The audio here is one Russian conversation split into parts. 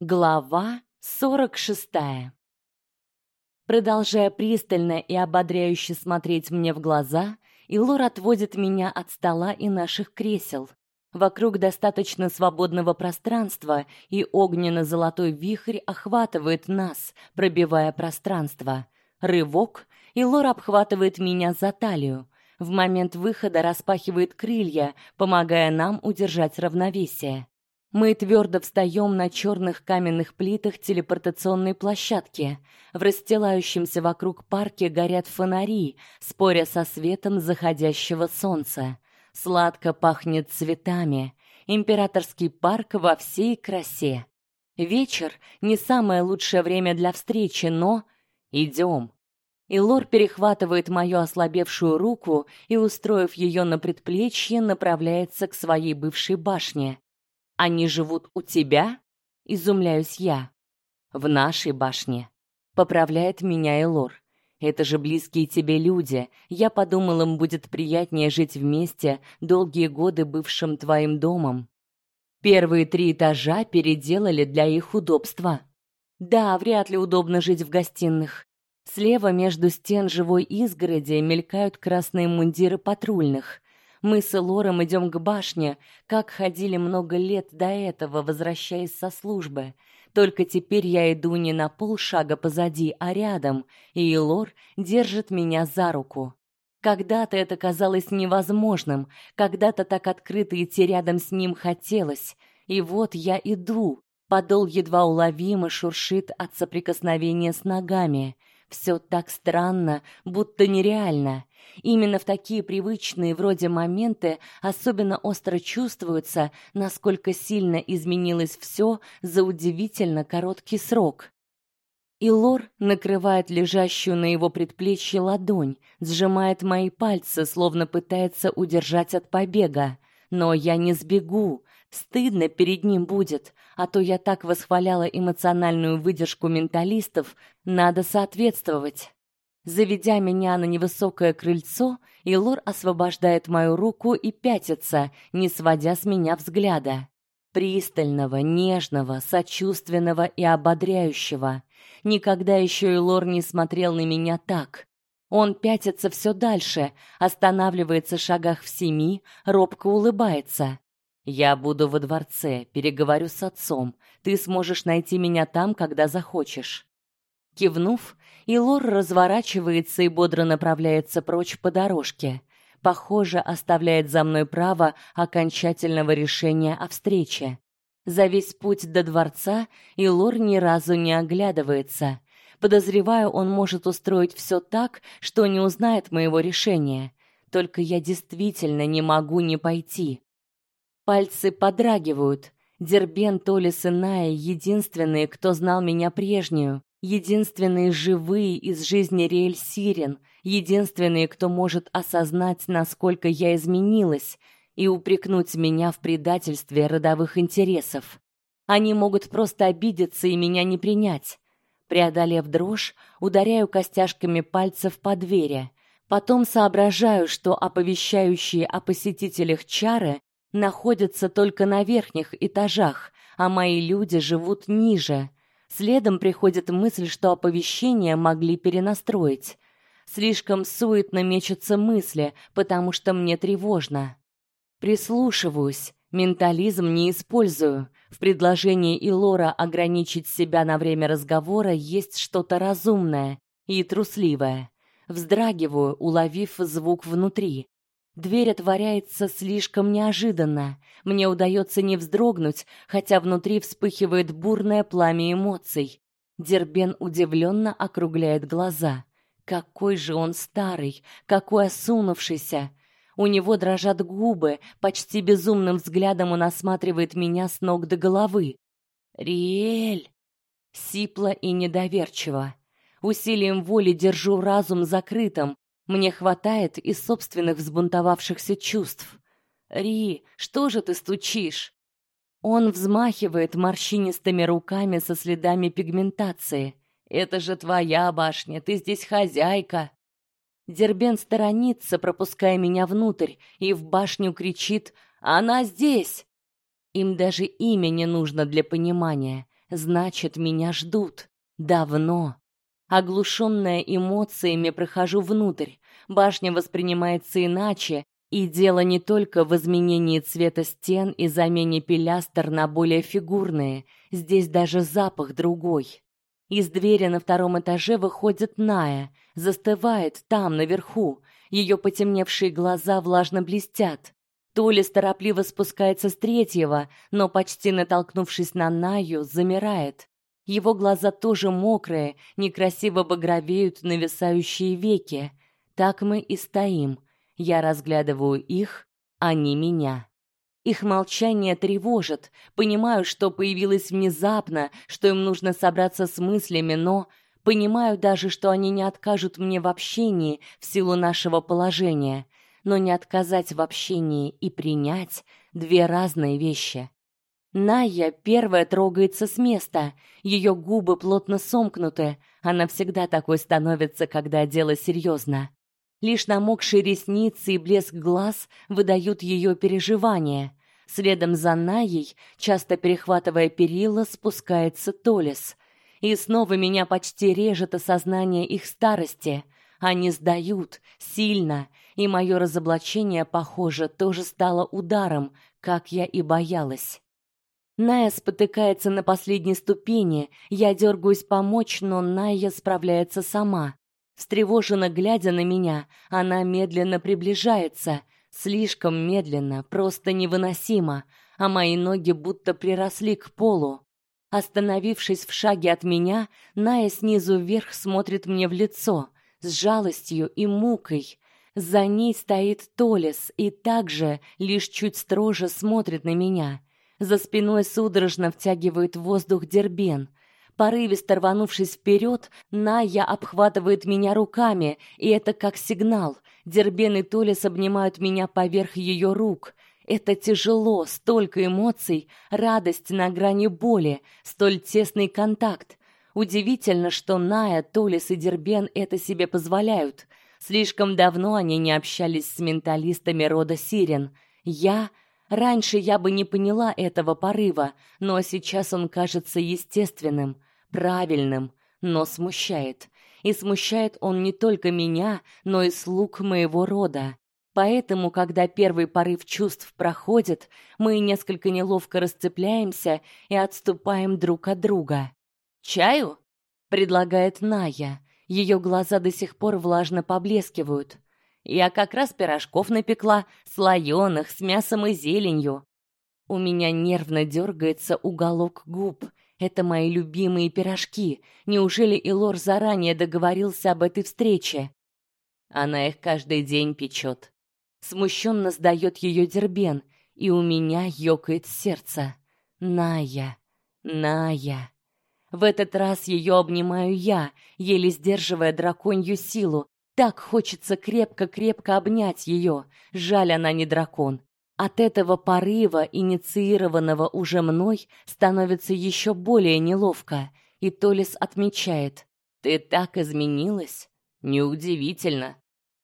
Глава 46. Продолжая пристально и ободряюще смотреть мне в глаза, Илор отводит меня от стола и наших кресел. Вокруг достаточно свободного пространства, и огненно-золотой вихрь охватывает нас, пробивая пространство. Рывок, и Лор обхватывает меня за талию. В момент выхода распахивает крылья, помогая нам удержать равновесие. Мы твердо встаем на черных каменных плитах телепортационной площадки. В расстилающемся вокруг парке горят фонари, споря со светом заходящего солнца. Сладко пахнет цветами. Императорский парк во всей красе. Вечер не самое лучшее время для встречи, но идем. И Лор перехватывает мою ослабевшую руку и, устроив ее на предплечье, направляется к своей бывшей башне. Они живут у тебя? Изумляюсь я. В нашей башне. Поправляет меня Элор. Это же близкие тебе люди. Я подумал, им будет приятнее жить вместе долгие годы бывшим твоим домом. Первые три этажа переделали для их удобства. Да, вряд ли удобно жить в гостиных. Слева между стен живой изгороди мелькают красные мундиры патрульных. Мы с Лором идем к башне, как ходили много лет до этого, возвращаясь со службы. Только теперь я иду не на полшага позади, а рядом, и Лор держит меня за руку. Когда-то это казалось невозможным, когда-то так открыто идти рядом с ним хотелось. И вот я иду. Подол едва уловимо шуршит от соприкосновения с ногами. Все так странно, будто нереально. Именно в такие привычные вроде моменты особенно остро чувствуется, насколько сильно изменилось все за удивительно короткий срок. И Лор накрывает лежащую на его предплечье ладонь, сжимает мои пальцы, словно пытается удержать от побега. Но я не сбегу. Стыдно перед ним будет, а то я так восхваляла эмоциональную выдержку менталистов, надо соответствовать. Заведя меня на невысокое крыльцо, Илор освобождает мою руку и пятится, не сводя с меня взгляда. Пристального, нежного, сочувственного и ободряющего. Никогда еще Илор не смотрел на меня так. Он пятится все дальше, останавливается в шагах в семи, робко улыбается. Я буду во дворце, переговорю с отцом. Ты сможешь найти меня там, когда захочешь. Кивнув, Илор разворачивается и бодро направляется прочь по дорожке. Похоже, оставляет за мной право окончательного решения о встрече. За весь путь до дворца Илор ни разу не оглядывается. Подозреваю, он может устроить все так, что не узнает моего решения. Только я действительно не могу не пойти. Пальцы подрагивают. Дербен, Толис и Ная — единственные, кто знал меня прежнюю, единственные живые из жизни Риэль Сирен, единственные, кто может осознать, насколько я изменилась, и упрекнуть меня в предательстве родовых интересов. Они могут просто обидеться и меня не принять. Преодолев дрожь, ударяю костяшками пальцев по двери. Потом соображаю, что оповещающие о посетителях чары находятся только на верхних этажах, а мои люди живут ниже. Следом приходит мысль, что оповещения могли перенастроить. Слишком суетно мечутся мысли, потому что мне тревожно. Прислушиваюсь, ментализм не использую. В предложении Илора ограничить себя на время разговора есть что-то разумное и трусливое. Вздрагиваю, уловив звук внутри. Дверь отворяется слишком неожиданно. Мне удается не вздрогнуть, хотя внутри вспыхивает бурное пламя эмоций. Дербен удивленно округляет глаза. Какой же он старый, какой осунувшийся. У него дрожат губы, почти безумным взглядом он осматривает меня с ног до головы. Риэль, сипло и недоверчиво. Усилием воли держу разум закрытым, мне хватает и собственных взбунтовавшихся чувств. Ри, что же ты стучишь? Он взмахивает морщинистыми руками со следами пигментации. Это же твоя башня, ты здесь хозяйка. Дербен сторонится, пропуская меня внутрь, и в башню кричит: "Она здесь!" Им даже имя не нужно для понимания. Значит, меня ждут. Давно. Оглушенная эмоциями прохожу внутрь. Башня воспринимается иначе, и дело не только в изменении цвета стен и замене пилястр на более фигурные. Здесь даже запах другой. Из двери на втором этаже выходит Ная, застывает там наверху. Ее потемневшие глаза влажно блестят. Толис торопливо спускается с третьего, но почти натолкнувшись на Наю, замирает. Его глаза тоже мокрые, некрасиво багровеют нависающие веки. Так мы и стоим. Я разглядываю их, они меня. Их молчание тревожит. Понимаю, что появилось внезапно, что им нужно собраться с мыслями, но понимаю даже, что они не откажут мне в общении в силу нашего положения но не отказать в общении и принять две разные вещи. Ная первая трогается с места. ее губы плотно сомкнуты. Она всегда такой становится, когда дело серьезно. Лишь намокшие ресницы и блеск глаз выдают ее переживания. Следом за Наей, часто перехватывая перила, спускается Толис. И снова меня почти режет осознание их старости. Они сдают сильно, и мое разоблачение, похоже, тоже стало ударом, как я и боялась. Ная спотыкается на последней ступени. Я дергаюсь помочь, но Ная справляется сама. Встревоженно глядя на меня, она медленно приближается, слишком медленно, просто невыносимо, а мои ноги будто приросли к полу. Остановившись в шаге от меня, Ная снизу вверх смотрит мне в лицо с жалостью и мукой. За ней стоит Толес и также лишь чуть строже смотрит на меня. За спиной судорожно втягивает воздух Дербен. Порывисто рванувшись вперед, Ная обхватывает меня руками, и это как сигнал. Дербен и Толес обнимают меня поверх ее рук. Это тяжело, столько эмоций, радость на грани боли, столь тесный контакт. Удивительно, что Ная, Толис и Дербен это себе позволяют. Слишком давно они не общались с менталистами рода Сирен. Я раньше я бы не поняла этого порыва, но сейчас он кажется естественным, правильным, но смущает. И смущает он не только меня, но и слуг моего рода. Поэтому, когда первый порыв чувств проходит, мы несколько неловко расцепляемся и отступаем друг от друга. Чаю? предлагает Ная. Ее глаза до сих пор влажно поблескивают. Я как раз пирожков напекла, слоеных, с мясом и зеленью. У меня нервно дергается уголок губ. Это мои любимые пирожки. Неужели Илор заранее договорился об этой встрече? Она их каждый день печет. Смущенно сдает ее Дербен, и у меня ёкает сердце. Ная, Ная. В этот раз ее обнимаю я, еле сдерживая драконью силу. Так хочется крепко-крепко обнять ее. Жаль, она не дракон. От этого порыва, инициированного уже мной, становится еще более неловко. И Толис отмечает: "Ты так изменилась, неудивительно".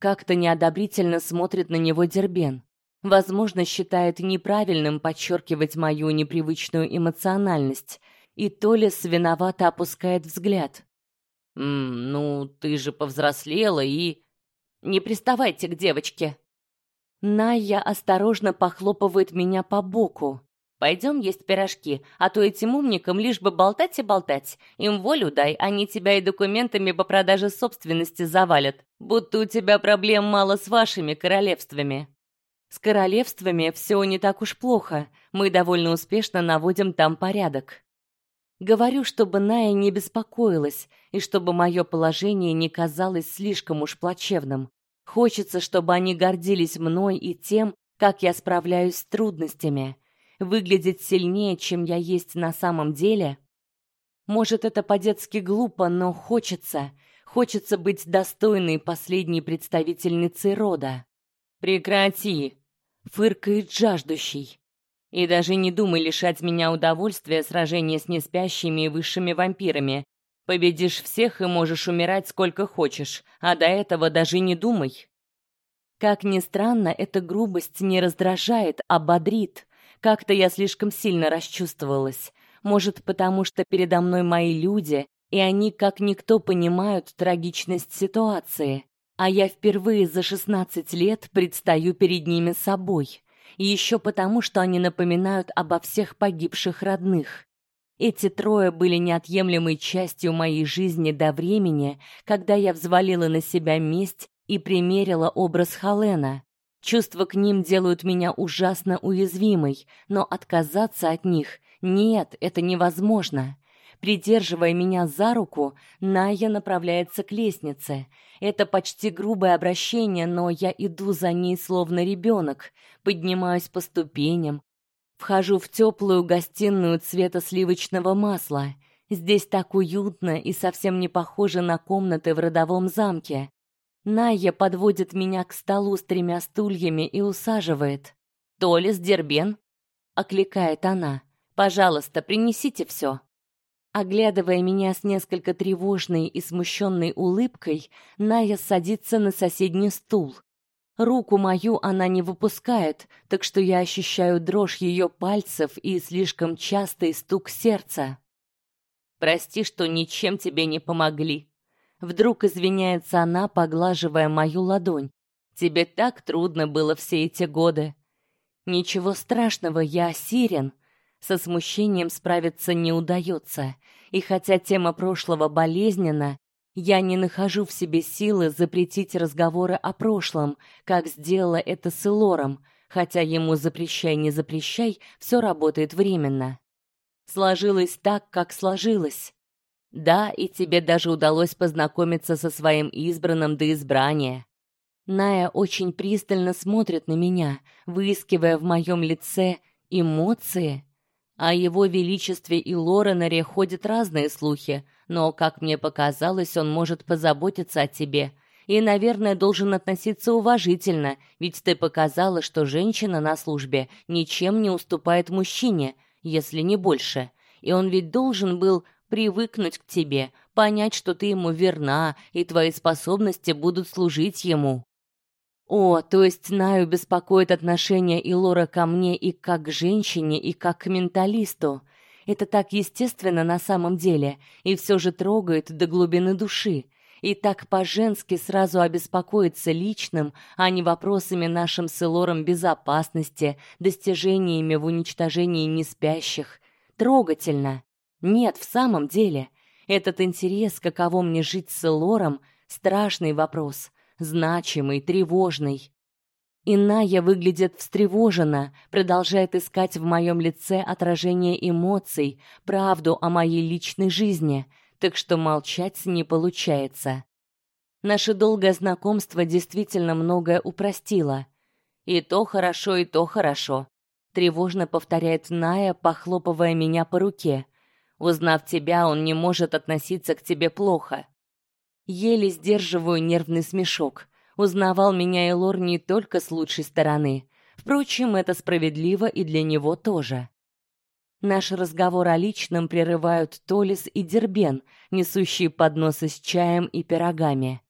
Как-то неодобрительно смотрит на него Дербен. Возможно, считает неправильным подчеркивать мою непривычную эмоциональность и Толис виновато опускает взгляд. «М, ну, ты же повзрослела и не приставайте к девочке. Ная осторожно похлопывает меня по боку. Пойдем есть пирожки, а то этим умникам лишь бы болтать и болтать. Им волю дай, они тебя и документами по продаже собственности завалят. Будто у тебя проблем мало с вашими королевствами. С королевствами все не так уж плохо. Мы довольно успешно наводим там порядок. Говорю, чтобы Ная не беспокоилась и чтобы мое положение не казалось слишком уж плачевным. Хочется, чтобы они гордились мной и тем, как я справляюсь с трудностями. Выглядеть сильнее, чем я есть на самом деле. Может, это по-детски глупо, но хочется. Хочется быть достойной последней представительницей рода. Прекрати, фыркает жаждущий. И даже не думай лишать меня удовольствия сражения с неспящими и высшими вампирами. Победишь всех и можешь умирать сколько хочешь, а до этого даже не думай. Как ни странно, эта грубость не раздражает, а бодрит. Как-то я слишком сильно расчувствовалась. Может, потому что передо мной мои люди, и они как никто понимают трагичность ситуации, а я впервые за 16 лет предстаю перед ними собой. И еще потому, что они напоминают обо всех погибших родных. Эти трое были неотъемлемой частью моей жизни до времени, когда я взвалила на себя месть и примерила образ Халена. Чувства к ним делают меня ужасно уязвимой, но отказаться от них нет, это невозможно. Придерживая меня за руку, Ная направляется к лестнице. Это почти грубое обращение, но я иду за ней словно ребенок, поднимаюсь по ступеням, вхожу в теплую гостиную цвета сливочного масла. Здесь так уютно и совсем не похоже на комнаты в родовом замке. Ная подводит меня к столу с тремя стульями и усаживает. «Толис, Дербен?» — окликает она. «Пожалуйста, принесите все». Оглядывая меня с несколько тревожной и смущенной улыбкой, Ная садится на соседний стул. Руку мою она не выпускает, так что я ощущаю дрожь ее пальцев и слишком частый стук сердца. Прости, что ничем тебе не помогли, Вдруг извиняется она, поглаживая мою ладонь. Тебе так трудно было все эти годы. Ничего страшного, я сирен. Со смущением справиться не удается. И хотя тема прошлого болезненна, я не нахожу в себе силы запретить разговоры о прошлом, как сделала это с Элором, хотя ему запрещай не запрещай, все работает временно. Сложилось так, как сложилось. Да, и тебе даже удалось познакомиться со своим избранным до избрания. Ная очень пристально смотрит на меня, выискивая в моем лице эмоции. О его величестве и Лоренаре ходят разные слухи, но, как мне показалось, он может позаботиться о тебе и, наверное, должен относиться уважительно, ведь ты показала, что женщина на службе ничем не уступает мужчине, если не больше. И он ведь должен был привыкнуть к тебе, понять, что ты ему верна, и твои способности будут служить ему. О, то есть Наю беспокоит отношение Илора ко мне и как к женщине, и как к менталисту. Это так естественно на самом деле, и все же трогает до глубины души. И так по-женски сразу обеспокоиться личным, а не вопросами нашим с Илором безопасности, достижениями в уничтожении неспящих. Трогательно. Нет, в самом деле, этот интерес, каково мне жить с Лором, страшный вопрос, значимый, тревожный. Иная выглядит встревоженно, продолжает искать в моем лице отражение эмоций, правду о моей личной жизни, так что молчать не получается. Наше долгое знакомство действительно многое упростило. И то хорошо, и то хорошо, тревожно повторяет Ная, похлопывая меня по руке. Узнав тебя, он не может относиться к тебе плохо. Еле сдерживаю нервный смешок. Узнавал меня Элор не только с лучшей стороны. Впрочем, это справедливо и для него тоже. Наш разговор о личном прерывают Толис и Дербен, несущие подносы с чаем и пирогами.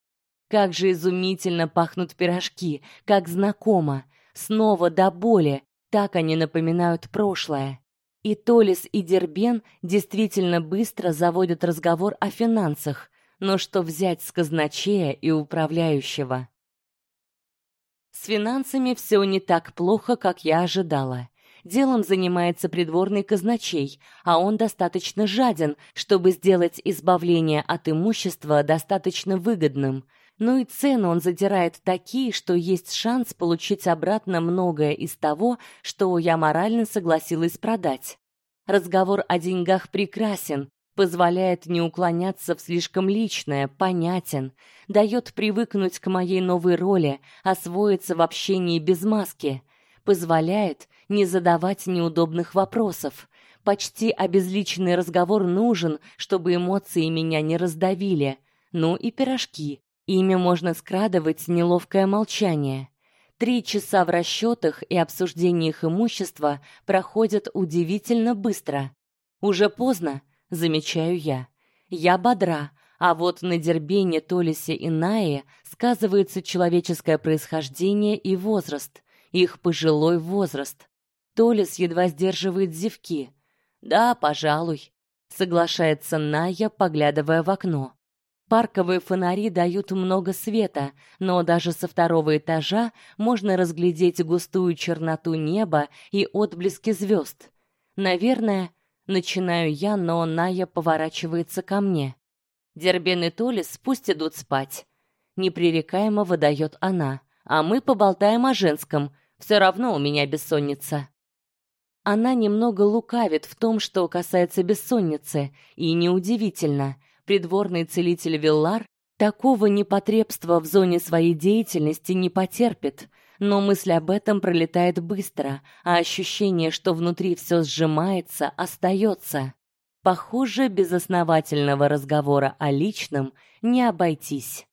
Как же изумительно пахнут пирожки, как знакомо. Снова до боли, так они напоминают прошлое. И Толис и Дербен действительно быстро заводят разговор о финансах, но что взять с казначея и управляющего? С финансами все не так плохо, как я ожидала. Делом занимается придворный казначей, а он достаточно жаден, чтобы сделать избавление от имущества достаточно выгодным. Ну и цены он задирает такие, что есть шанс получить обратно многое из того, что я морально согласилась продать. Разговор о деньгах прекрасен, позволяет не уклоняться в слишком личное, понятен, дает привыкнуть к моей новой роли, освоиться в общении без маски, позволяет не задавать неудобных вопросов. Почти обезличенный разговор нужен, чтобы эмоции меня не раздавили. Ну и пирожки. Ими можно скрадывать неловкое молчание. Три часа в расчетах и обсуждениях имущества проходят удивительно быстро. Уже поздно, замечаю я. Я бодра, а вот на Дербене, Толисе и Нае сказывается человеческое происхождение и возраст, их пожилой возраст. Толис едва сдерживает зевки. Да, пожалуй, соглашается Ная, поглядывая в окно. Парковые фонари дают много света, но даже со второго этажа можно разглядеть густую черноту неба и отблески звезд. Наверное, начинаю я, но Ная поворачивается ко мне. Дербен и Толис пусть идут спать. Непререкаемо выдает она. А мы поболтаем о женском. Все равно у меня бессонница. Она немного лукавит в том, что касается бессонницы, и неудивительно. Придворный целитель Виллар такого непотребства в зоне своей деятельности не потерпит. Но мысль об этом пролетает быстро, а ощущение, что внутри все сжимается, остается. Похоже, без основательного разговора о личном не обойтись.